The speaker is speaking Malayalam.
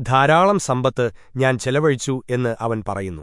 ധാരാളം സമ്പത്ത് ഞാൻ ചെലവഴിച്ചു എന്ന് അവൻ പറയുന്നു.